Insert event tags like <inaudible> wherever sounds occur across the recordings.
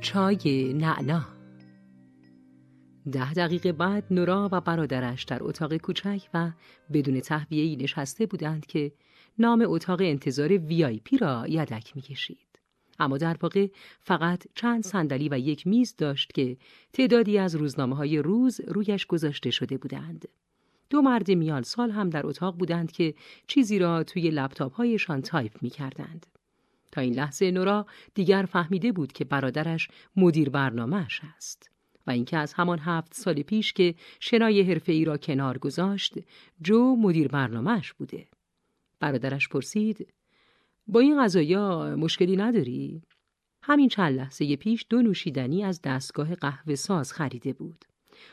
چای نعنا ده دقیقه بعد نورا و برادرش در اتاق کوچک و بدون تهویه‌ای نشسته بودند که نام اتاق انتظار VIP را یدک می‌کشید. اما در واقع فقط چند صندلی و یک میز داشت که تعدادی از روزنامه های روز رویش گذاشته شده بودند. دو مرد میان سال هم در اتاق بودند که چیزی را توی لپتاپ هایشان تایپ می کردند. تا این لحظه نورا دیگر فهمیده بود که برادرش مدیر برنامهش است و اینکه از همان هفت سال پیش که شنای حرفه ای را کنار گذاشت جو مدیر برنامهش بوده. برادرش پرسید با این غذایا مشکلی نداری؟ همین چند لحظه پیش دو نوشیدنی از دستگاه قهوه ساز خریده بود.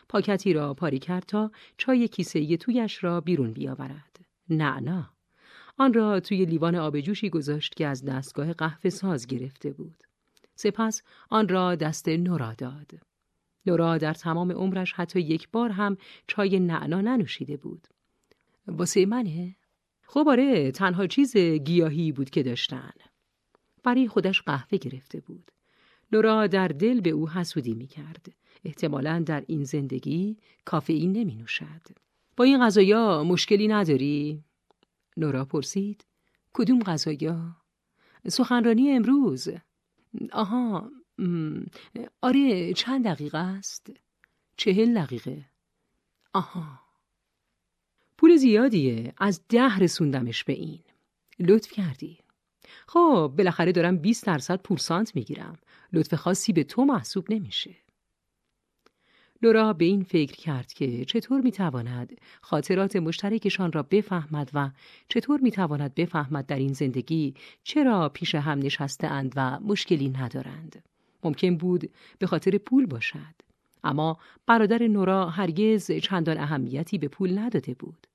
پاکتی را پاری کرد تا چای کیسه تویش را بیرون بیاورد. نه نه. آن را توی لیوان آب جوشی گذاشت که از دستگاه قهوه ساز گرفته بود. سپس آن را دست نورا داد. نورا در تمام عمرش حتی یک بار هم چای نعنا ننوشیده بود. واسه منه؟ خب آره تنها چیز گیاهی بود که داشتن. برای خودش قهوه گرفته بود. نورا در دل به او حسودی می کرد. احتمالا در این زندگی کافئین نمی نوشد. با این غذایا مشکلی نداری؟ نورا پرسید کدوم غذایا؟ سخنرانی امروز. آها آره چند دقیقه است؟ چهل دقیقه. آها. پول زیادیه از ده رسوندمش به این. لطف کردی. خب بالاخره دارم 20 درصد پورسانت می‌گیرم. لطف خاصی به تو محسوب نمیشه. لورا به این فکر کرد که چطور می‌تواند خاطرات مشترکشان را بفهمد و چطور می‌تواند بفهمد در این زندگی چرا پیش هم نشسته اند و مشکلی ندارند. ممکن بود به خاطر پول باشد. اما برادر نورا هرگز چندان اهمیتی به پول نداده بود.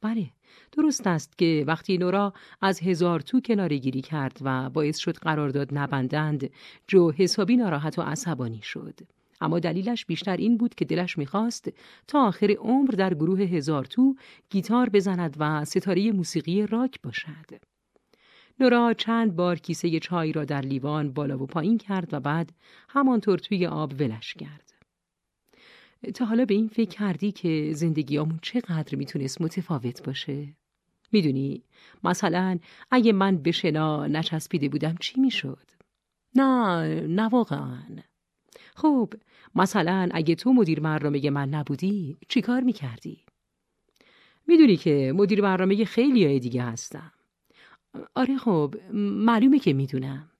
بله درست است که وقتی نورا از هزار تو کناره گیری کرد و باعث شد قرارداد نبندند جو حسابی ناراحت و عصبانی شد. اما دلیلش بیشتر این بود که دلش می‌خواست تا آخر عمر در گروه هزار تو گیتار بزند و ستاره موسیقی راک باشد. نورا چند بار کیسه چای را در لیوان بالا و پایین کرد و بعد همانطور توی آب ولش کرد. تا حالا به این فکر کردی که زندگیامون چقدر می‌تونست متفاوت باشه؟ می‌دونی مثلا اگه من به شنا نچسبیده بودم چی می‌شد؟ نه نه واقعا خب مثلا اگه تو مدیر برنامه من نبودی چی کار می‌کردی؟ می‌دونی که مدیر برنامه خیلی های دیگه هستم. آره خب معلومه که می‌دونم.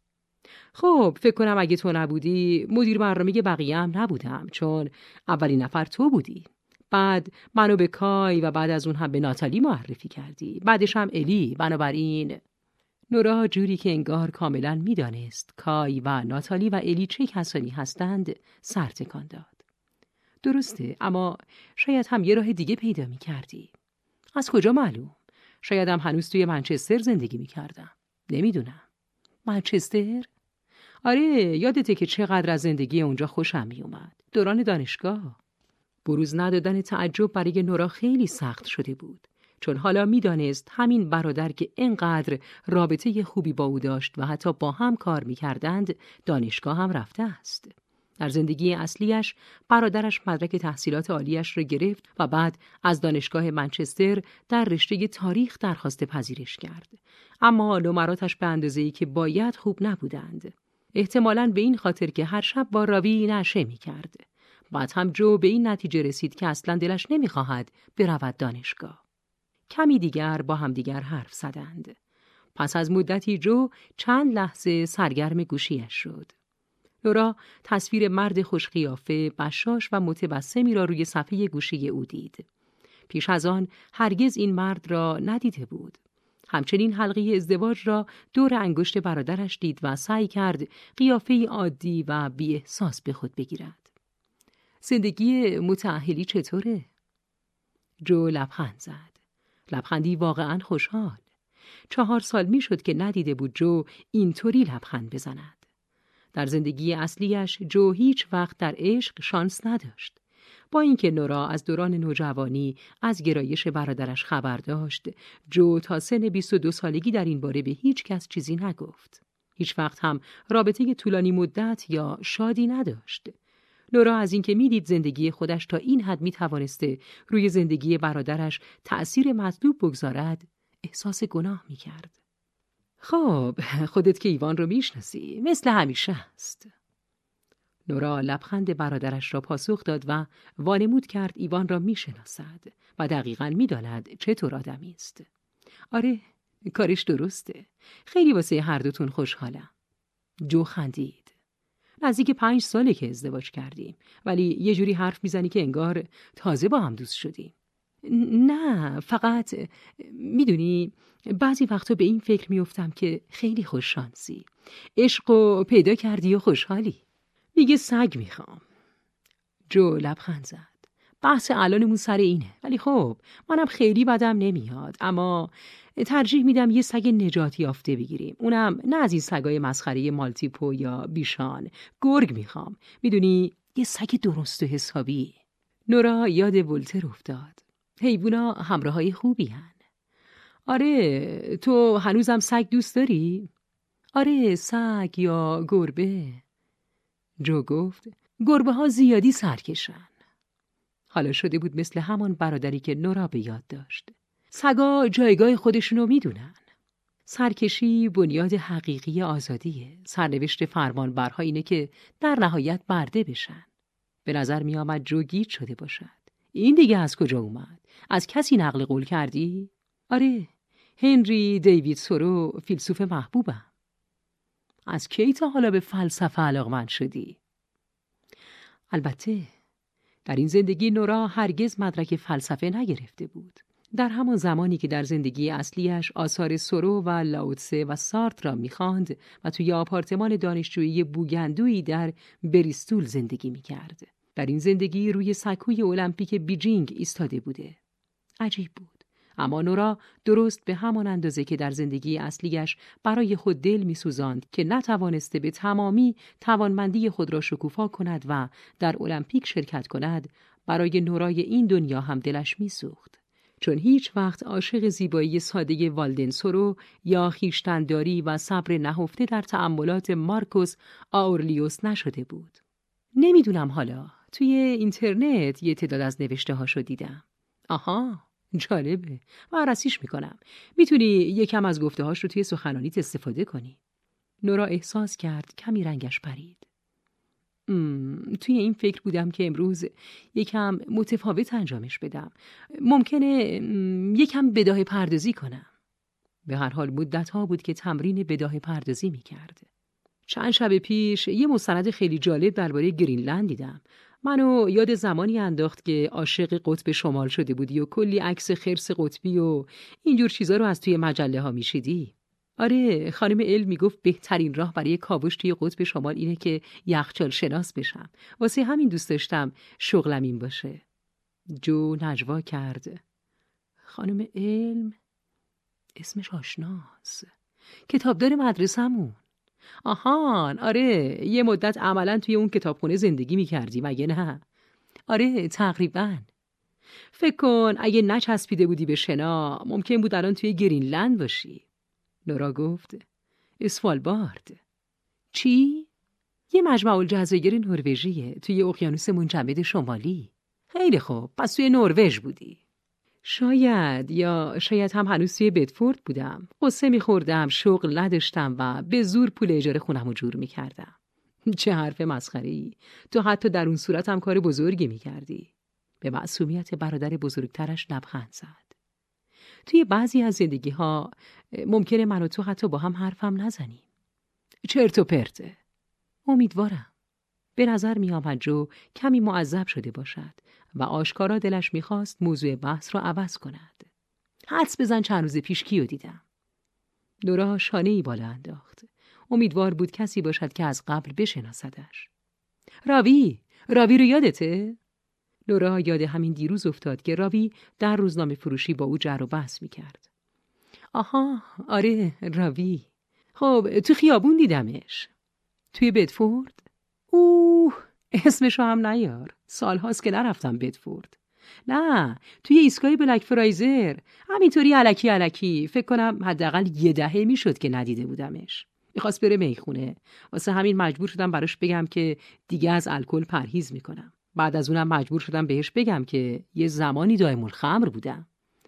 خب فکر کنم اگه تو نبودی مدیر برنامه بقیه هم نبودم چون اولین نفر تو بودی. بعد منو به کای و بعد از اون هم به ناتالی معرفی کردی. بعدش هم الی. بنابراین نورا جوری که انگار کاملا می‌دانست کای و ناتالی و الی چه کسانی هستند سر تکان داد. درسته اما شاید هم یه راه دیگه پیدا می کردی از کجا معلوم؟ شاید هم هنوز توی منچستر زندگی می کردم نمی‌دونم. منچستر؟ آره یادته که چقدر از زندگی اونجا خوشم می اومد دوران دانشگاه. بروز ندادن تعجب برای نورا خیلی سخت شده بود. چون حالا می‌دانست همین برادر که اینقدر رابطه خوبی با او داشت و حتی با هم کار می‌کردند دانشگاه هم رفته است. در زندگی اصلیش برادرش مدرک تحصیلات عالیش را گرفت و بعد از دانشگاه منچستر در رشته تاریخ درخواست پذیرش کرد. اما نمراتش به اندازه‌ای که باید خوب نبودند. احتمالاً به این خاطر که هر شب با راوی نشه می کرد. بعد هم جو به این نتیجه رسید که اصلا دلش نمی‌خواهد برود دانشگاه. کمی دیگر با همدیگر حرف زدند. پس از مدتی جو چند لحظه سرگرم گوشیش شد. لورا تصویر مرد خوشقیافه، بشاش و متبسمی را روی صفحه گوشی او دید. پیش از آن هرگز این مرد را ندیده بود. همچنین حلقه ازدواج را دور انگشت برادرش دید و سعی کرد قیافه عادی و بی احساس به خود بگیرد. زندگی متعهلی چطوره؟ جو لبخند زد. لبخندی واقعا خوشحال. چهار سال می‌شد که ندیده بود جو اینطوری لبخند بزند. در زندگی اصلیش جو هیچ وقت در عشق شانس نداشت. با اینکه نورا از دوران نوجوانی از گرایش برادرش خبر داشت، جو تا سن 22 سالگی در این باره به هیچ کس چیزی نگفت. هیچ وقت هم رابطه طولانی مدت یا شادی نداشت. نورا از اینکه می‌دید زندگی خودش تا این حد می توانسته روی زندگی برادرش تأثیر مطلوب بگذارد احساس گناه می کرد. خب خودت که ایوان رو می‌شناسی مثل همیشه است. نورا لبخند برادرش را پاسخ داد و وانمود کرد ایوان را می‌شناسد و دقیقا می‌داند چطور آدمی است. آره کارش درسته. خیلی واسه هر دوتون خوشحالم. جو خندید. نزدیک پنج ساله که ازدواج کردیم. ولی یه جوری حرف می‌زنی که انگار تازه با هم دوست شدیم. نه فقط می‌دونی بعضی وقتا به این فکر میفتم که خیلی خوششانسی. عشق و پیدا کردی و خوشحالی. میگه سگ می‌خوام. جو لبخند زد. بحث الانمون سر اینه. ولی خب منم خیلی بدم نمیاد. اما ترجیح میدم یه سگ نجات یافته بگیریم. اونم نه از این سگای مسخره مالتیپو یا بیشان. گرگ می‌خوام. می‌دونی یه سگ درست و حسابی. نورا یاد ولتر افتاد. حیوونا همراه های خوبی هن. آره تو هنوزم سگ دوست داری؟ آره سگ یا گربه. جو گفت گربه ها زیادی سرکشن. حالا شده بود مثل همان برادری که نورا به یاد داشت. سگا جایگاه خودشونو می‌دونن. سرکشی بنیاد حقیقی آزادیه. سرنوشت فرمانبرها اینه که در نهایت برده بشن. به نظر می آمد جو گیج شده باشد. این دیگه از کجا اومد؟ از کسی نقل قول کردی؟ آره هنری دیوید سورو فیلسوف محبوبم. از کی تا حالا به فلسفه علاقمند شدی؟ البته در این زندگی نورا هرگز مدرک فلسفه نگرفته بود در همان زمانی که در زندگی اصلیش آثار سورو و لاوتسه و سارت را می‌خواند و توی آپارتمان دانشجویی بوگندویی در بریستول زندگی می‌کرد. در این زندگی روی سکوی المپیک بیجینگ ایستاده بوده. عجیب بود. اما نورا درست به همان اندازه که در زندگی اصلیش برای خود دل میسوزاند که نتوانسته به تمامی توانمندی خود را شکوفا کند و در المپیک شرکت کند برای نورای این دنیا هم دلش میسوخت چون هیچ وقت عاشق زیبایی ساده والدنسورو یا خیشتنداری و صبر نهفته در تأملات مارکوس آورلیوس نشده بود. نمی‌دونم حالا توی اینترنت یه تعداد از نوشته هاشو دیدم. آها جالبه. بررسیش می‌کنم. می‌تونی یکم از گفته هاش رو توی سخنانیت استفاده کنی. نورا احساس کرد کمی رنگش پرید. توی این فکر بودم که امروز یکم متفاوت انجامش بدم. ممکنه یکم بداه پردازی کنم. به هر حال مدت ها بود که تمرین بداه پردازی می‌کرد. چند شب پیش یه مستند خیلی جالب درباره گرینلند دیدم. منو یاد زمانی انداخت که عاشق قطب شمال شده بودی و کلی عکس خرس قطبی و اینجور چیزا رو از توی مجله ها میشیدی. آره خانم ال می‌گفت بهترین راه برای کاوش توی قطب شمال اینه که یخچال شناس بشم. واسه همین دوست داشتم شغلم این باشه. جو نجوا کرد. خانم علم اسمش آشناست. کتابدار مدرسهمون. آهان آره یه مدت عملا توی اون کتابخونه زندگی می‌کردی مگه نه؟ آره تقریبا. فکر کن اگه نچسبیده بودی به شنا ممکن بود الان توی گرینلند باشی. نورا گفت. اسفالبارد چی؟ یه مجمع الجزایر نروژیه توی اقیانوس منجمد شمالی. خیلی خوب پس توی نروژ بودی. شاید یا شاید هم هنوز توی بدفورد بودم. قصه میخوردم شغل نداشتم و به زور پول اجاره خونم رو جور می‌کردم. چه حرف مسخره ای تو حتی در اون صورت هم کار بزرگی می‌کردی. به معصومیت برادر بزرگترش لبخند زد. توی بعضی از زندگی ها ممکنه من و تو حتی با هم حرفم نزنیم. چرت و پرته. امیدوارم. به نظر می آمد جو کمی معذب شده باشد. و آشکارا دلش می‌خواست موضوع بحث را عوض کند. حدس بزن چند روز پیش کیو دیدم. نورا شانه ای بالا انداخت. امیدوار بود کسی باشد که از قبل بشناسدش. راوی، راوی رو یادته؟ نورا یاد همین دیروز افتاد که راوی در روزنامه فروشی با او جر و بحث می‌کرد. آها، آره، راوی. خب، تو خیابون دیدمش. توی بدفورد؟ اوه اسمشو هم نیار. سالهاست که نرفتم بدفورد. نه توی ایستگاه بلک فرایزر. همینطوری علکی علکی. فکر کنم حداقل یه دهه می‌شد که ندیده بودمش. می‌خواست بره می‌خونه. واسه همین مجبور شدم براش بگم که دیگه از الکل پرهیز می‌کنم. بعد از اونم مجبور شدم بهش بگم که یه زمانی دائم الخمر بودم.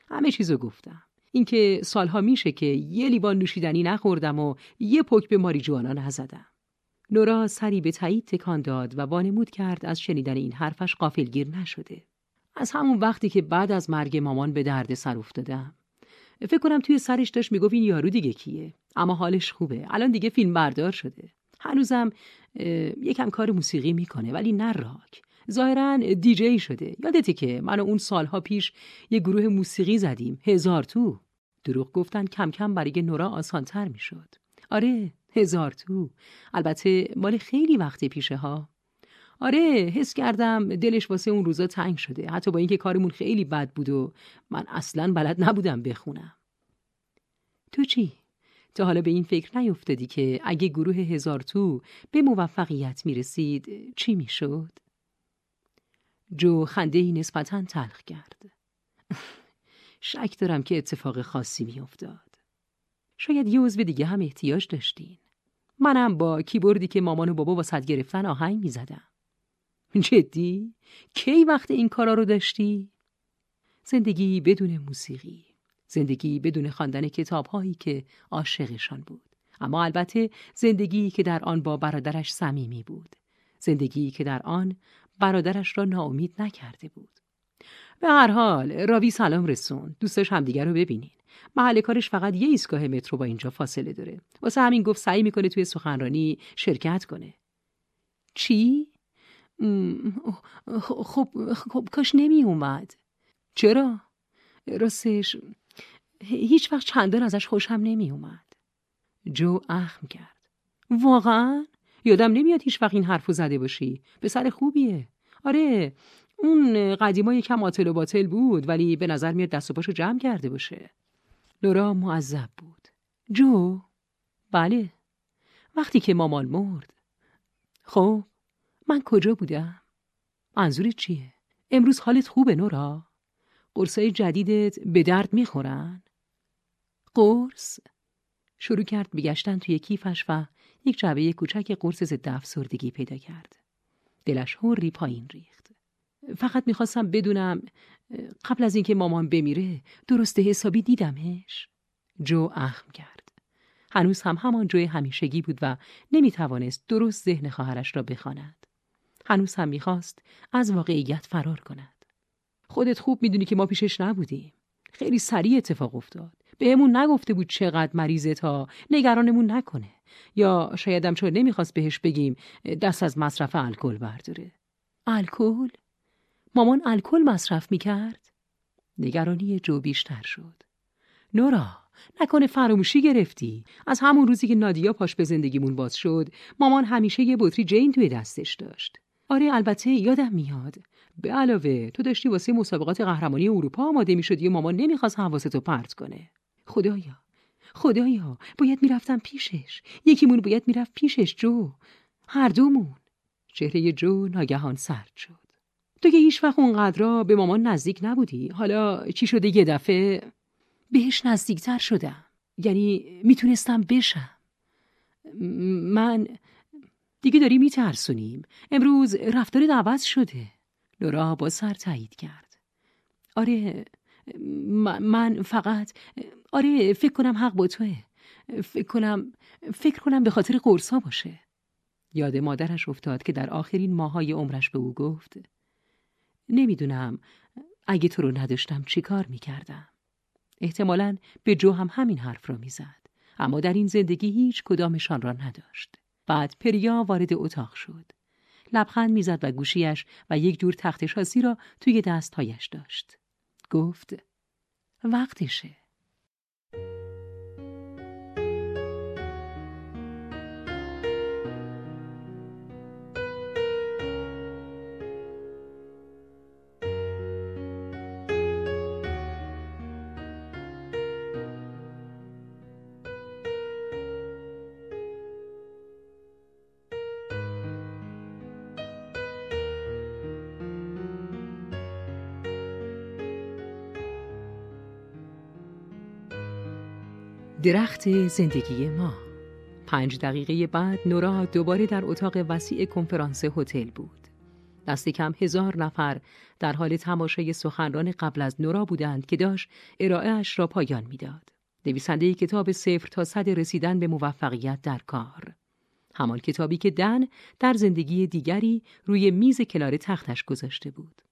همه چیزو گفتم. اینکه سالها میشه که یه لیوان نوشیدنی نخوردم و یه پک به ماریجوانا نزدم. نورا سری به تایید تکان داد و وانمود کرد از شنیدن این حرفش قافلگیر نشده. از همون وقتی که بعد از مرگ مامان به درد سر افتادم فکر کنم توی سرش داشت می‌گفت این یارو دیگه کیه. اما حالش خوبه. الان دیگه فیلم بردار شده. هنوزم یکم کار موسیقی می‌کنه ولی نه راک. ظاهرا دیجی شده. یادته که من و اون سالها پیش یه گروه موسیقی زدیم. هزار تو. دروغ گفتن کم کم برای نورا آسانتر می‌شد. آره هزار تو. البته مال خیلی وقتی پیشه ها. آره حس کردم دلش واسه اون روزا تنگ شده. حتی با اینکه کارمون خیلی بد بود و من اصلا بلد نبودم بخونم. تو چی؟ تا حالا به این فکر نیفتادی که اگه گروه هزار تو به موفقیت می‌رسید چی می‌شد؟ جو خنده ای نسبتا تلخ کرد. <laughs> شک دارم که اتفاق خاصی میافتاد. شاید یه عضو دیگه هم احتیاج داشتین. منم با کیبوردی که مامان و بابا واسط گرفتن آهنگ می‌زدم. جدی؟ کی وقت این کارا رو داشتی؟ زندگی بدون موسیقی زندگی بدون خواندن کتابهایی که عاشقشان بود. اما البته زندگی که در آن با برادرش صمیمی بود. زندگی که در آن برادرش را ناامید نکرده بود. به هر حال راوی سلام رسون دوستش همدیگر رو ببینین. محل کارش فقط یه ایستگاه مترو با اینجا فاصله داره. واسه همین گفت سعی می‌کنه توی سخنرانی شرکت کنه. چی؟ خب, خب کاش نمی اومد چرا؟ راستش هیچ وقت چندان ازش خوشم نمی اومد جو اخم کرد. واقعا؟ یادم نمیاد هیچ وقت این حرفو زده باشی. پسر خوبیه. آره اون قدیما یکم آتل و باطل بود ولی به نظر میاد دست و پاشو جمع کرده باشه. لورا معذب بود. جو؟ بله. وقتی که مامان مرد. خب من کجا بودم؟ منظورت چیه؟ امروز حالت خوبه نورا؟ قرصای جدیدت به درد می‌خورن؟ قرص؟ شروع کرد بگشتن توی کیفش و یک جعبه کوچک قرص ضد افسردگی پیدا کرد. دلش هوری پایین ریخت. فقط می‌خواستم بدونم قبل از اینکه مامان بمیره درست حسابی دیدمش؟ جو اخم کرد. هنوز هم همان جوی همیشگی بود و نمی‌توانست درست ذهن خواهرش را بخواند. هنوز هم می‌خواست از واقعیت فرار کند. خودت خوب می‌دونی که ما پیشش نبودیم. خیلی سریع اتفاق افتاد. بهمون نگفته بود چقدر مریضه تا نگرانمون نکنه. یا شایدم چون نمی‌خواست بهش بگیم دست از مصرف الکل برداره. الکل؟ مامان الکل مصرف می‌کرد؟ نگرانی جو بیشتر شد. نورا نکنه فراموشی گرفتی. از همون روزی که نادیا پاش به زندگیمون باز شد مامان همیشه یه بطری جین توی دستش داشت. آره البته یادم میاد. به علاوه تو داشتی واسه مسابقات قهرمانی اروپا آماده می‌شدی و مامان نمی‌خواست حواستو پرت کنه. خدایا خدایا باید می‌رفتم پیشش. یکیمون باید می‌رفت پیشش جو. هر دومون. چهره جو ناگهان سرد شد. تو که هیچ وقت اونقدرا به مامان نزدیک نبودی. حالا چی شده یه دفعه؟ بهش نزدیکتر شدم. یعنی می‌تونستم بشم. من دیگه داری میترسونیم. امروز رفتار عوض شده. لورا با سر تایید کرد. آره من فقط آره فکر کنم حق با توه. فکر کنم فکر کنم به خاطر قرصا باشه. یاد مادرش افتاد که در آخرین ماهای عمرش به او گفت نمی‌دونم. اگه تو رو نداشتم چی کار می‌کردم؟ احتمالا به جو هم همین حرف را می‌زد. اما در این زندگی هیچ کدامشان را نداشت. بعد پریا وارد اتاق شد. لبخند می‌زد و گوشیش و یک جور تخت شاسی را توی دستهایش داشت. گفت وقتشه. درخت زندگی ما پنج دقیقه بعد نورا دوباره در اتاق وسیع کنفرانس هتل بود. دست کم هزار نفر در حال تماشای سخنران قبل از نورا بودند که داشت ارائهش را پایان می‌داد. نویسنده کتاب صفر تا صد رسیدن به موفقیت در کار. همان کتابی که دن در زندگی دیگری روی میز کنار تختش گذاشته بود.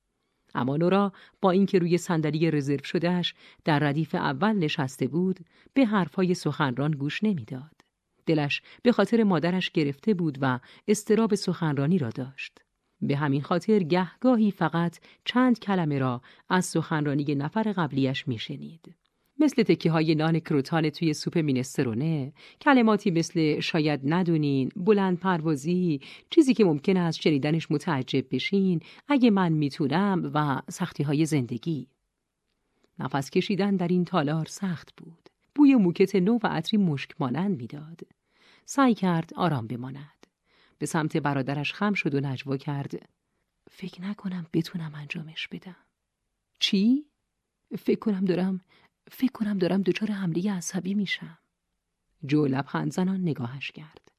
اما نورا با اینکه روی صندلی رزرو شدهش در ردیف اول نشسته بود به حرفهای سخنران گوش نمی‌داد. دلش به خاطر مادرش گرفته بود و استراب سخنرانی را داشت. به همین خاطر گهگاهی فقط چند کلمه را از سخنرانی نفر قبلیش میشنید. مثل تکیه های نان کروتان توی سوپ مینسترونه کلماتی مثل شاید ندونین بلند پروازی چیزی که ممکن است شنیدنش متعجب بشین اگه من می‌تونم و سختی های زندگی. نفس کشیدن در این تالار سخت بود. بوی موکت نو و عطری مشک مانند می‌داد. سعی کرد آرام بماند. به سمت برادرش خم شد و نجوا کرد. فکر نکنم بتونم انجامش بدم. چی؟ فکر کنم دارم فکر کنم دارم دچار حمله عصبی میشم. جو لبخند زنان نگاهش کرد.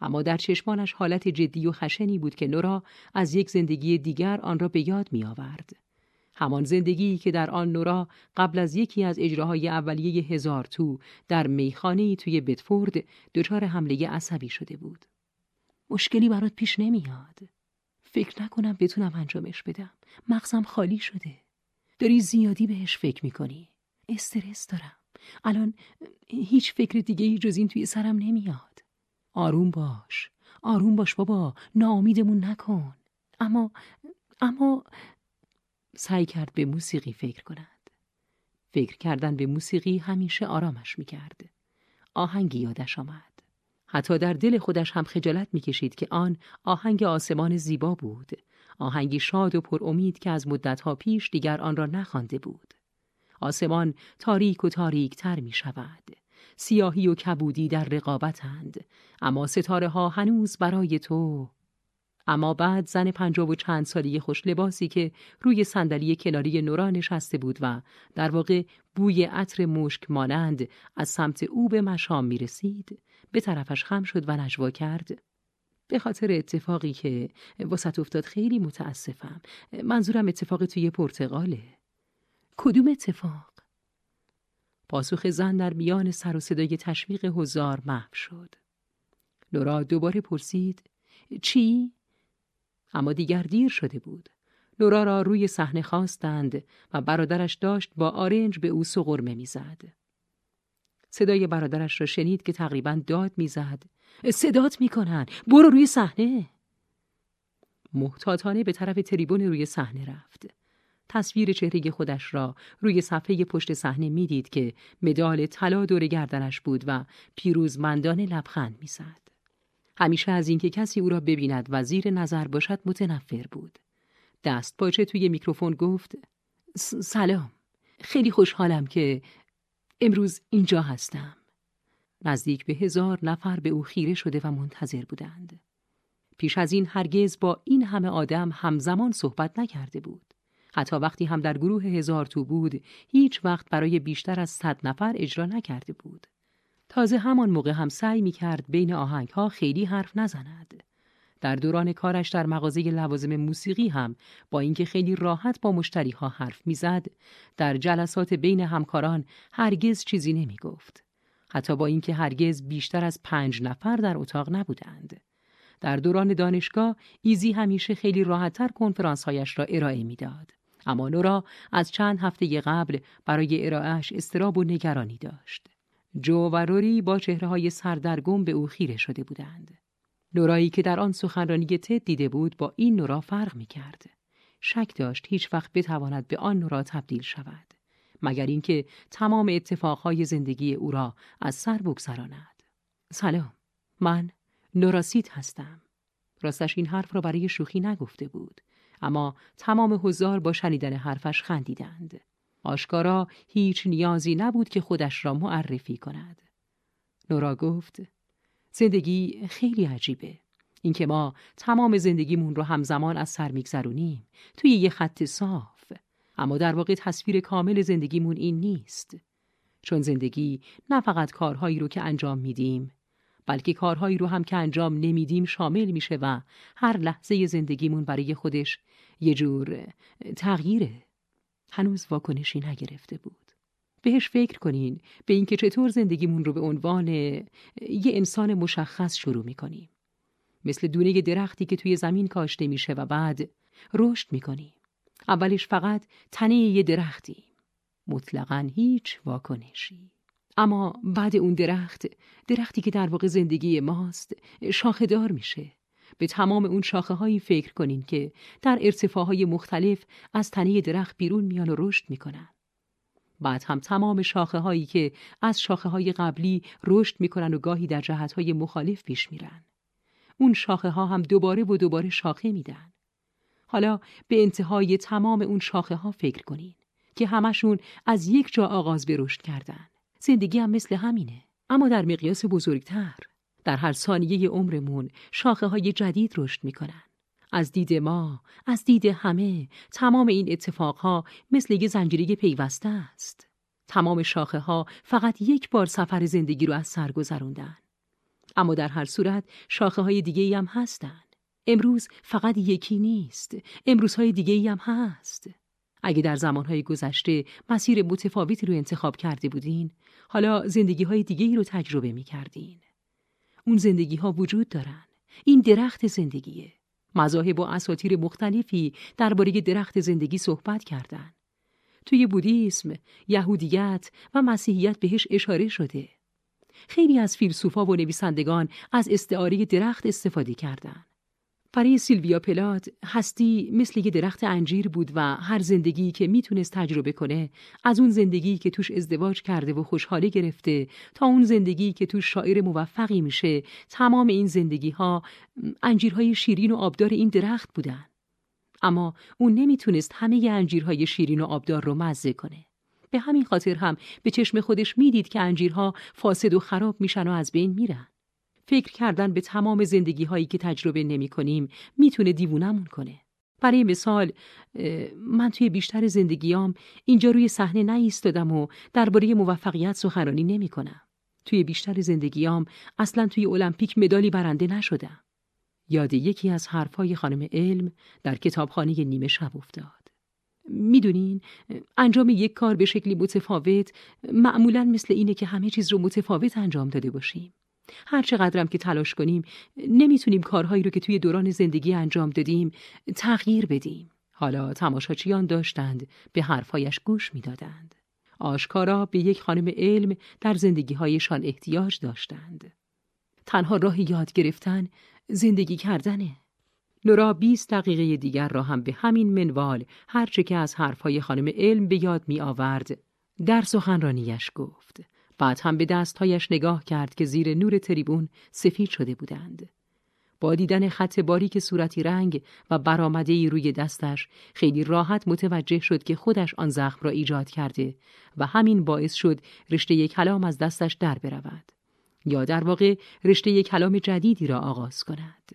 اما در چشمانش حالت جدی و خشنی بود که نورا از یک زندگی دیگر آن را به یاد می آورد. همان زندگی که در آن نورا قبل از یکی از اجراهای اولیه هزار تو در میخانه توی بتفورد دچار حمله عصبی شده بود. مشکلی برات پیش نمیاد. فکر نکنم بتونم انجامش بدم. مغزم خالی شده. داری زیادی بهش فکر می‌کنی. استرس دارم. الان هیچ فکر دیگه جز این توی سرم نمیاد. آروم باش. آروم باش بابا. ناامیدمون نکن. اما اما سعی کرد به موسیقی فکر کند. فکر کردن به موسیقی همیشه آرامش می‌کرد. آهنگی یادش آمد. حتی در دل خودش هم خجالت می‌کشید که آن آهنگ آسمان زیبا بود. آهنگی شاد و پر امید که از مدتها پیش دیگر آن را نخوانده بود. آسمان تاریک و تاریک تر می شود. سیاهی و کبودی در رقابتند. اما ستاره ها هنوز برای تو. اما بعد زن پنجاب و چند سالی خوش لباسی که روی صندلی کناری نورا نشسته بود و در واقع بوی عطر مشک مانند از سمت او به مشام می رسید به طرفش خم شد و نجوا کرد. به خاطر اتفاقی که وسط افتاد خیلی متاسفم. منظورم اتفاق توی پرتغاله. کدوم اتفاق؟ پاسخ زن در میان سر و صدای تشویق هزار محو شد. لورا دوباره پرسید چی؟ اما دیگر دیر شده بود. لورا را روی صحنه خواستند و برادرش داشت با آرنج به او سغرمه می‌زد. صدای برادرش را شنید که تقریبا داد می‌زد. صدات می‌کنن. برو روی صحنه. محتاطانه به طرف تریبون روی صحنه رفت. تصویر چهره خودش را روی صفحه پشت صحنه می‌دید که مدال طلا دور گردنش بود و پیروزمندانه لبخند می‌زد. همیشه از اینکه کسی او را ببیند و زیر نظر باشد متنفر بود. دست پاچه توی میکروفون گفت سلام. خیلی خوشحالم که امروز اینجا هستم. نزدیک به هزار نفر به او خیره شده و منتظر بودند. پیش از این هرگز با این همه آدم همزمان صحبت نکرده بود. حتی وقتی هم در گروه هزار تو بود هیچ وقت برای بیشتر از صد نفر اجرا نکرده بود. تازه همان موقع هم سعی می کرد بین آهنگ ها خیلی حرف نزند. در دوران کارش در مغازه لوازم موسیقی هم با اینکه خیلی راحت با مشتری ها حرف می‌زد در جلسات بین همکاران هرگز چیزی نمی گفت. حتی با اینکه هرگز بیشتر از پنج نفر در اتاق نبودند. در دوران دانشگاه ایزی همیشه خیلی راحتتر کنفرانس هایش را ارائه می‌داد. اما نورا از چند هفته قبل برای ارائهش استراب و نگرانی داشت. جو و روری با چهره های سردرگم به او خیره شده بودند. نورایی که در آن سخنرانی تد دیده بود با این نورا فرق می کرد. شک داشت هیچ وقت بتواند به آن نورا تبدیل شود. مگر اینکه تمام اتفاقهای زندگی او را از سر بگذراند. سلام. من نوراسیت هستم. راستش این حرف را برای شوخی نگفته بود. اما تمام هزار با شنیدن حرفش خندیدند. آشکارا هیچ نیازی نبود که خودش را معرفی کند. نورا گفت زندگی خیلی عجیبه. اینکه ما تمام زندگیمون رو همزمان از سر میگذرونیم توی یه خط صاف اما در واقع تصویر کامل زندگیمون این نیست چون زندگی نه فقط کارهایی رو که انجام میدیم بلکه کارهایی رو هم که انجام نمیدیم شامل میشه و هر لحظه زندگیمون برای خودش یه جور تغییره هنوز واکنشی نگرفته بود. بهش فکر کنین به اینکه چطور زندگیمون رو به عنوان یه انسان مشخص شروع می‌کنیم. مثل دونه درختی که توی زمین کاشته میشه و بعد رشد می‌کنیم. اولش فقط تنه یه درختی. مطلقا هیچ واکنشی. اما بعد اون درخت درختی که در واقع زندگی ماست شاخه دار میشه. به تمام اون شاخه هایی فکر کنین که در ارتفاعهای مختلف از تنه درخت بیرون میان و رشد می‌کنن. بعد هم تمام شاخه هایی که از شاخه های قبلی رشد می‌کنن و گاهی در جهت های مخالف پیش میرن. اون شاخه ها هم دوباره و دوباره شاخه میدن. حالا به انتهای تمام اون شاخه ها فکر کنین که همشون از یک جا آغاز به رشد کردن. زندگی هم مثل همینه اما در مقیاس بزرگتر در هر ثانیه عمرمون شاخه های جدید رشد می‌کنن از دید ما، از دید همه، تمام این اتفاقها مثل یه زنجیره پیوسته است. تمام شاخه ها فقط یک بار سفر زندگی رو از سر گذروندن. اما در هر صورت شاخه های دیگه هم هستن. امروز فقط یکی نیست. امروزهای دیگه هم هست. اگه در زمانهای گذشته مسیر متفاوتی رو انتخاب کرده بودین، حالا زندگی های دیگه رو تجربه می کردین. اون زندگی ها وجود دارن. این درخت زندگیه. مذاهب و اساطیر مختلفی درباره درخت زندگی صحبت کردند. توی بودیسم، یهودیت و مسیحیت بهش اشاره شده. خیلی از فیلسوفا و نویسندگان از استعاره درخت استفاده کردند. برای سیلویا پلات هستی مثل یه درخت انجیر بود و هر زندگی که می‌تونست تجربه کنه از اون زندگی که توش ازدواج کرده و خوشحالی گرفته تا اون زندگی که توش شاعر موفقی میشه تمام این زندگی ها انجیرهای شیرین و آبدار این درخت بودن. اما اون نمی‌تونست همه انجیرهای شیرین و آبدار رو مزه کنه. به همین خاطر هم به چشم خودش می‌دید که انجیرها فاسد و خراب میشن و از بین میرن. فکر کردن به تمام زندگی هایی که تجربه نمی کنیم می‌تونه دیوونمون کنه. برای مثال من توی بیشتر زندگیام اینجا روی صحنه نایستادم و درباره موفقیت سخنرانی نمی کنم. توی بیشتر زندگیام اصلا توی المپیک مدالی برنده نشدم. یاد یکی از حرفهای خانم علم در کتابخانه نیمه شب افتاد. می‌دونین انجام یک کار به شکلی متفاوت معمولا مثل اینه که همه چیز رو متفاوت انجام داده باشیم. هر چقدرم که تلاش کنیم نمی‌تونیم کارهایی رو که توی دوران زندگی انجام دادیم تغییر بدیم. حالا تماشاچیان داشتند به حرفهایش گوش می‌دادند. آشکارا به یک خانم علم در زندگیهایشان احتیاج داشتند. تنها راه یاد گرفتن زندگی کردنه. نورا 20 دقیقه دیگر را هم به همین منوال هرچه که از حرفهای خانم علم به یاد می آورد در سخنرانیش گفت. بعد هم به دستهایش نگاه کرد که زیر نور تریبون سفید شده بودند. با دیدن خط باریک صورتی رنگ و برآمده روی دستش خیلی راحت متوجه شد که خودش آن زخم را ایجاد کرده و همین باعث شد رشته کلام از دستش در برود یا در واقع رشته کلام جدیدی را آغاز کند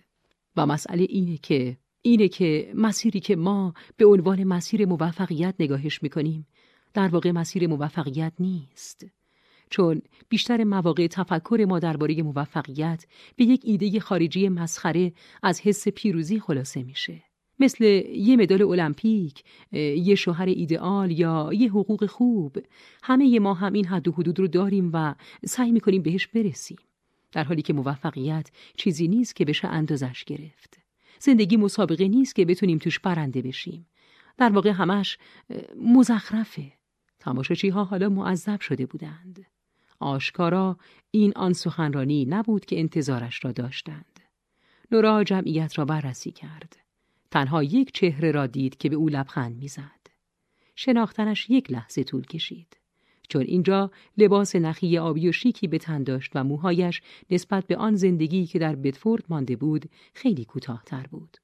و مسئله اینه که اینه که مسیری که ما به عنوان مسیر موفقیت نگاهش می‌کنیم در واقع مسیر موفقیت نیست چون بیشتر مواقع تفکر ما درباره موفقیت به یک ایده خارجی مسخره از حس پیروزی خلاصه میشه. مثل یه مدال المپیک، یه شوهر ایدئال یا یه حقوق خوب. همه ما هم این حد و حدود رو داریم و سعی می‌کنیم بهش برسیم. در حالی که موفقیت چیزی نیست که بشه اندازش گرفت. زندگی مسابقه نیست که بتونیم توش برنده بشیم. در واقع همش مزخرفه. تماشاچی ها حالا معذب شده بودند. آشکارا این آن سخنرانی نبود که انتظارش را داشتند. نورا جمعیت را بررسی کرد. تنها یک چهره را دید که به او لبخند می‌زد. شناختنش یک لحظه طول کشید. چون اینجا لباس نخی آبی و شیکی به تن داشت و موهایش نسبت به آن زندگی که در بدفورد مانده بود خیلی کوتاهتر بود.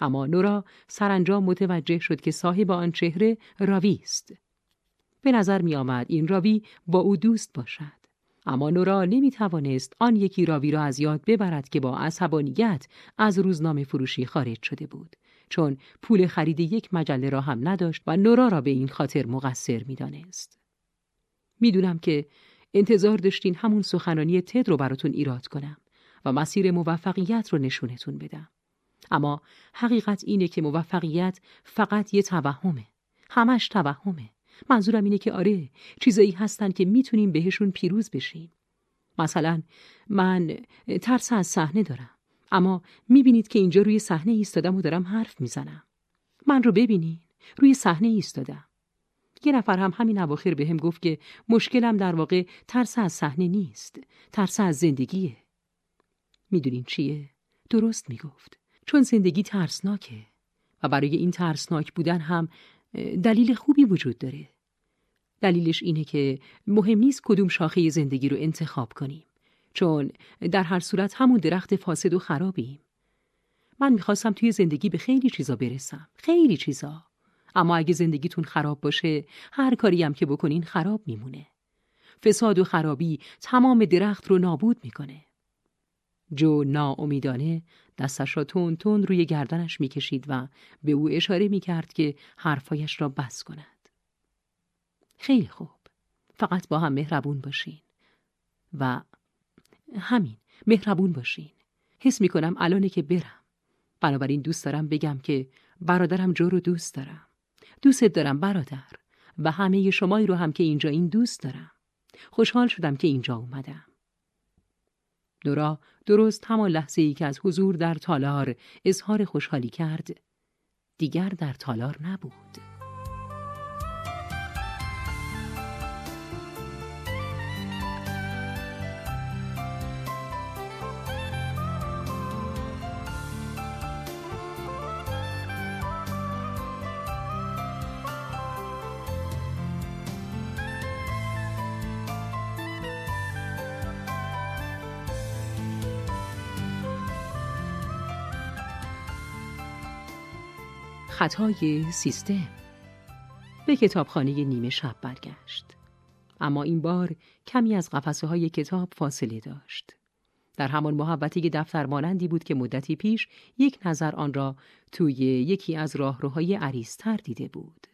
اما نورا سرانجام متوجه شد که صاحب آن چهره راوی است. به نظر می آمد این راوی با او دوست باشد. اما نورا نمی توانست آن یکی راوی را از یاد ببرد که با عصبانیت از روزنامه فروشی خارج شده بود. چون پول خرید یک مجله را هم نداشت و نورا را به این خاطر مقصر می دانست. می‌دونم که انتظار داشتین همون سخنانی تد رو براتون ایراد کنم و مسیر موفقیت رو نشونتون بدم. اما حقیقت اینه که موفقیت فقط یه توهمه. همش توهمه. منظورم اینه که آره چیزایی هستن که می‌تونیم بهشون پیروز بشیم. مثلا من ترس از صحنه دارم. اما می‌بینید که اینجا روی صحنه ایستادم و دارم حرف می‌زنم. من رو ببینید. روی صحنه ایستادم. یه نفر هم همین اواخر به هم گفت که مشکلم در واقع ترس از صحنه نیست. ترس از زندگیه. می‌دونین چیه؟ درست می‌گفت. چون زندگی ترسناکه و برای این ترسناک بودن هم دلیل خوبی وجود داره. دلیلش اینه که مهم نیست کدوم شاخه زندگی رو انتخاب کنیم. چون در هر صورت همون درخت فاسد و خرابیم. من می‌خواستم توی زندگی به خیلی چیزا برسم. خیلی چیزا. اما اگه زندگیتون خراب باشه هر کاری هم که بکنین خراب میمونه. فساد و خرابی تمام درخت رو نابود می‌کنه. جو ناامیدانه دستش را تون تون روی گردنش می‌کشید و به او اشاره می‌کرد که حرفایش را بس کند. خیلی خوب. فقط با هم مهربون باشین. و همین مهربون باشین. حس می‌کنم الانه که برم. بنابراین دوست دارم بگم که برادرم جو رو دوست دارم. دوست دارم برادر و همه شمایی رو هم که اینجا این دوست دارم. خوشحال شدم که اینجا اومدم. دورا درست همان لحظه ای که از حضور در تالار اظهار خوشحالی کرد دیگر در تالار نبود. خطای سیستم. به کتابخانه نیمه شب برگشت. اما این بار کمی از قفسه های کتاب فاصله داشت. در همان که دفتر مانندی بود که مدتی پیش یک نظر آن را توی یکی از راهروهای عریضتر دیده بود.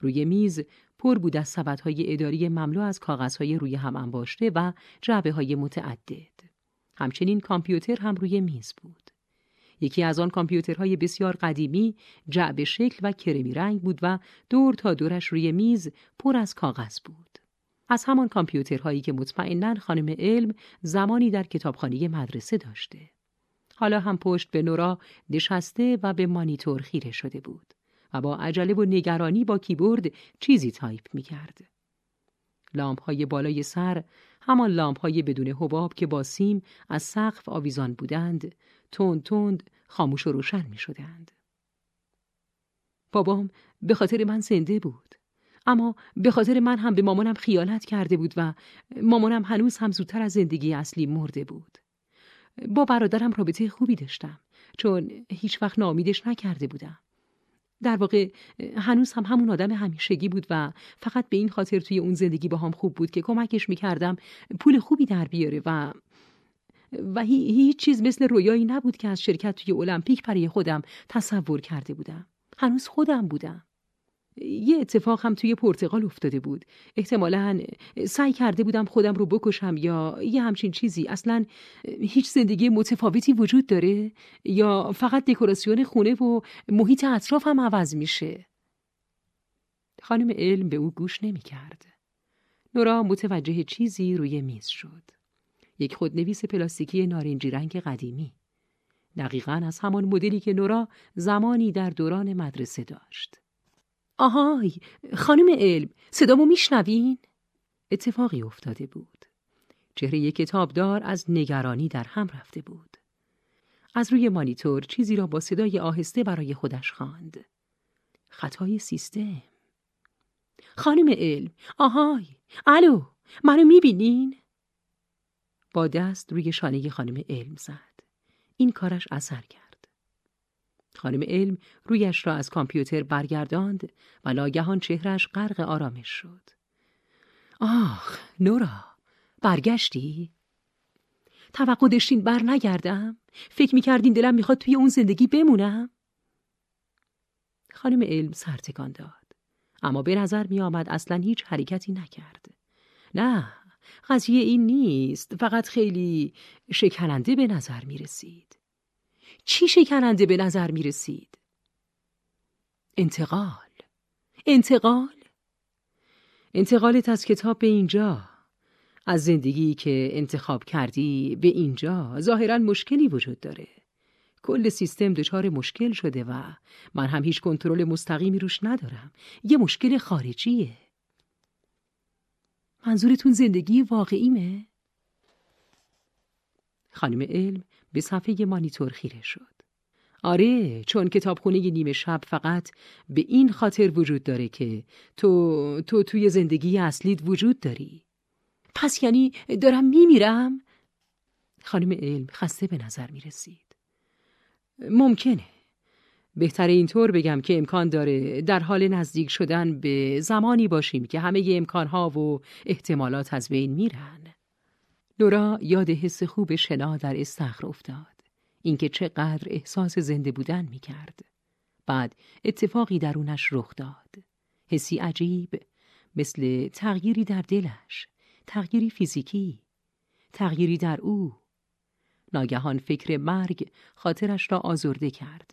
روی میز پر بود از سبدهای اداری مملو از کاغذهای روی هم انباشته و جعبه های متعدد. همچنین کامپیوتر هم روی میز بود. یکی از آن کامپیوترهای بسیار قدیمی جعبه شکل و کرمی رنگ بود و دور تا دورش روی میز پر از کاغذ بود. از همان کامپیوترهایی که مطمئنا خانم الم زمانی در کتابخانه مدرسه داشته. حالا هم پشت به نورا نشسته و به مانیتور خیره شده بود و با عجله و نگرانی با کیبورد چیزی تایپ می کرد. لامپ های بالای سر همان لامپ های بدون حباب که با سیم از سقف آویزان بودند تند تند خاموش و روشن می شدند. بابام به خاطر من زنده بود. اما به خاطر من هم به مامانم خیانت کرده بود و مامانم هنوز هم زودتر از زندگی اصلی مرده بود. با برادرم رابطه خوبی داشتم چون هیچ وقت نامیدش نکرده بودم. در واقع هنوز هم همون آدم همیشگی بود و فقط به این خاطر توی اون زندگی با هم خوب بود که کمکش می‌کردم پول خوبی در بیاره و و هیچ چیز مثل رویایی نبود که از شرکت توی المپیک برای خودم تصور کرده بودم. هنوز خودم بودم. یه اتفاق هم توی پرتغال افتاده بود. احتمالا سعی کرده بودم خودم رو بکشم یا یه همچین چیزی. اصلا هیچ زندگی متفاوتی وجود داره یا فقط دکوراسیون خونه و محیط اطراف هم عوض میشه. خانم علم به او گوش نمی کرد. نورا متوجه چیزی روی میز شد. یک خودنویس پلاستیکی نارنجی رنگ قدیمی. دقیقا از همان مدلی که نورا زمانی در دوران مدرسه داشت. آهای خانم علم صدامو میشنوین؟ اتفاقی افتاده بود. چهره کتابدار از نگرانی در هم رفته بود. از روی مانیتور چیزی را با صدای آهسته برای خودش خواند. خطای سیستم. خانم علم آهای الو منو می‌بینین؟ با دست روی شانه خانم علم زد. این کارش اثر کرد. خانم علم رویش را از کامپیوتر برگرداند و ناگهان چهرش غرق آرامش شد. آخ نورا برگشتی؟ توقع داشتین بر نگردم؟ فکر می‌کردین دلم می‌خواد توی اون زندگی بمونم؟ خانم علم سرتکان داد. اما به نظر می آمد اصلا هیچ حرکتی نکرد. نه قضیه این نیست. فقط خیلی شکننده به نظر می رسید چی شکننده به نظر می رسید؟ انتقال. انتقال؟ انتقالت از کتاب به اینجا. از زندگی که انتخاب کردی به اینجا. ظاهرا مشکلی وجود داره. کل سیستم دچار مشکل شده و من هم هیچ کنترل مستقیمی روش ندارم. یه مشکل خارجیه. منظورتون زندگی واقعیمه؟ خانم علم به صفحه مانیتور خیره شد. آره چون کتابخونه نیمه شب فقط به این خاطر وجود داره که تو تو توی زندگی اصلیت وجود داری. پس یعنی دارم میمیرم؟ خانم علم خسته به نظر می رسید. ممکنه. بهتر اینطور بگم که امکان داره در حال نزدیک شدن به زمانی باشیم که همه امکانها و احتمالات از بین میرن. نورا یاد حس خوب شنا در استخر افتاد. اینکه چقدر احساس زنده بودن می‌کرد. بعد اتفاقی درونش رخ داد. حسی عجیب مثل تغییری در دلش، تغییری فیزیکی، تغییری در او. ناگهان فکر مرگ خاطرش را آزرده کرد.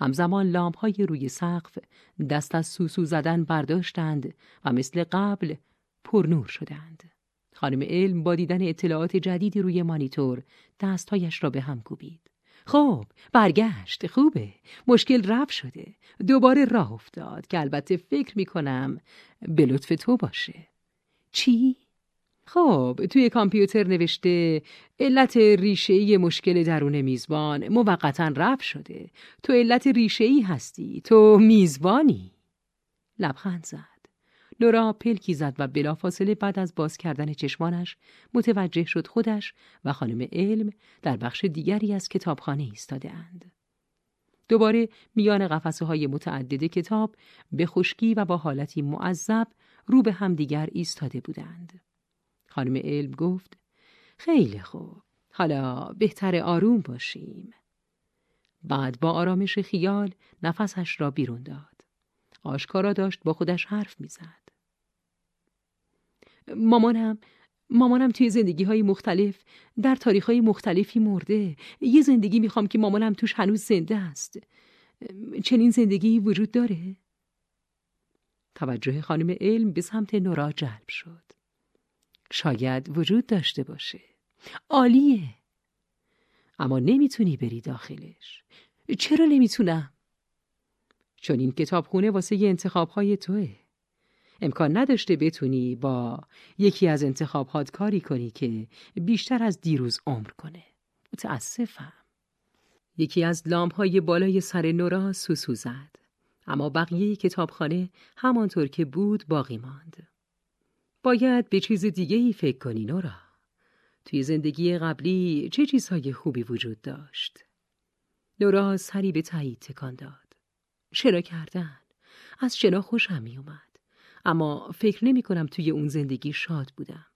همزمان لامپ های روی سقف دست از سوسو زدن برداشتند و مثل قبل پرنور شدند. خانم علم با دیدن اطلاعات جدیدی روی مانیتور دستهایش را به هم کوبید. خب برگشت خوبه مشکل رفت شده دوباره راه افتاد که البته فکر می کنم به لطف تو باشه چی؟ خب توی کامپیوتر نوشته علت ریشه‌ای مشکل درون میزبان موقتا رفت شده تو علت ریشه‌ای هستی تو میزبانی لبخند زد لورا پلکی زد و بلافاصله بعد از باز کردن چشمانش متوجه شد خودش و خانم علم در بخش دیگری از کتابخانه ایستاده اند. دوباره میان قفسه های متعدد کتاب به خشکی و با حالتی معذب رو به همدیگر ایستاده بودند. خانم علم گفت خیلی خوب حالا بهتر آروم باشیم. بعد با آرامش خیال نفسش را بیرون داد. آشکارا داشت با خودش حرف می‌زد. مامانم مامانم توی زندگی های مختلف در تاریخ های مختلفی مرده یه زندگی می‌خوام که مامانم توش هنوز زنده است چنین زندگی وجود داره؟ توجه خانم علم به سمت نورا جلب شد شاید وجود داشته باشه عالیه اما نمی‌تونی بری داخلش چرا نمی‌تونم؟ چون این کتابخونه واسه انتخاب های توه امکان نداشته بتونی با یکی از انتخابات کاری کنی که بیشتر از دیروز عمر کنه. متاسفم. یکی از لامپ های بالای سر نورا سوسو زد. اما بقیه کتابخانه همانطور که بود باقی ماند. باید به چیز دیگه ای فکر کنی نورا. توی زندگی قبلی چه چیزهای خوبی وجود داشت؟ نورا سری به تایید تکان داد. شنا کردن. از شنا خوشم می اومد. اما فکر نمی کنم توی اون زندگی شاد بودم.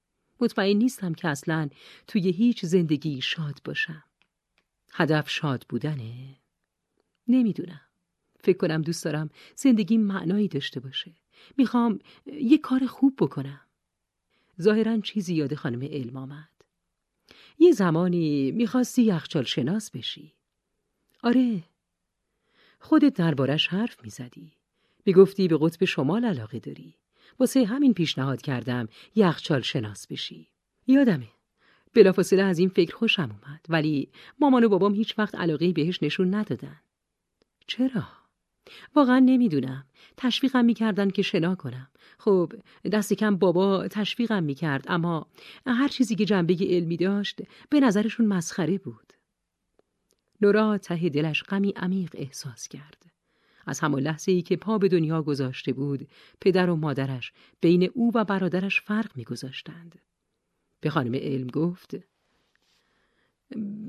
مطمئن نیستم که اصلا توی هیچ زندگی شاد باشم. هدف شاد بودنه؟ نمی‌دونم. فکر کنم دوست دارم زندگی معنایی داشته باشه. می‌خوام یه کار خوب بکنم. ظاهرا چیزی یاد خانم علم آمد. یه زمانی می‌خواستی یخچال شناس بشی. آره. خودت دربارش حرف می‌زدی. می‌گفتی به قطب شمال علاقه داری. واسه همین پیشنهاد کردم یخچال شناس بشی. یادمه. بلافاصله از این فکر خوشم اومد ولی مامان و بابام هیچ وقت علاقه بهش نشون ندادن. چرا؟ واقعا نمی‌دونم. تشویقم می‌کردن که شنا کنم. خب دست کم بابا تشویقم می‌کرد اما هر چیزی که جنبه علمی داشت به نظرشون مسخره بود. نورا ته دلش غمی عمیق احساس کرد. از همان لحظه ای که پا به دنیا گذاشته بود پدر و مادرش بین او و برادرش فرق میگذاشتند به خانم علم گفت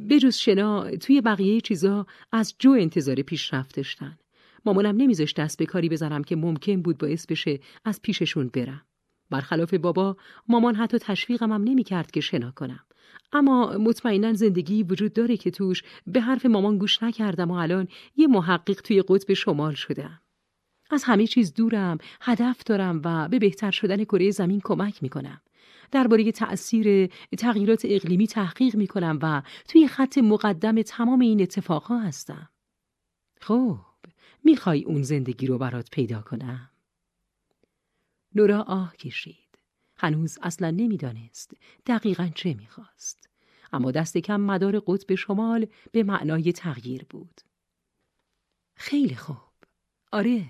بجز شنا توی بقیه چیزا از جو انتظار پیشرفت داشتن مامانم نمیذاشت دست به کاری بزنم که ممکن بود باعث بشه از پیششون برم برخلاف بابا مامان حتی تشویقم هم نمی‌کرد که شنا کنم اما مطمئنا زندگی وجود داره که توش به حرف مامان گوش نکردم و الان یه محقق توی قطب شمال شدم. از همه چیز دورم، هدف دارم و به بهتر شدن کره زمین کمک می‌کنم. درباره تأثیر تغییرات اقلیمی تحقیق می کنم و توی خط مقدم تمام این اتفاقها هستم. خب، می‌خوای اون زندگی رو برات پیدا کنم؟ نورا آه کشید. هنوز اصلا نمی‌دانست دقیقا چه می‌خواست. اما دست کم مدار قطب شمال به معنای تغییر بود. خیلی خوب. آره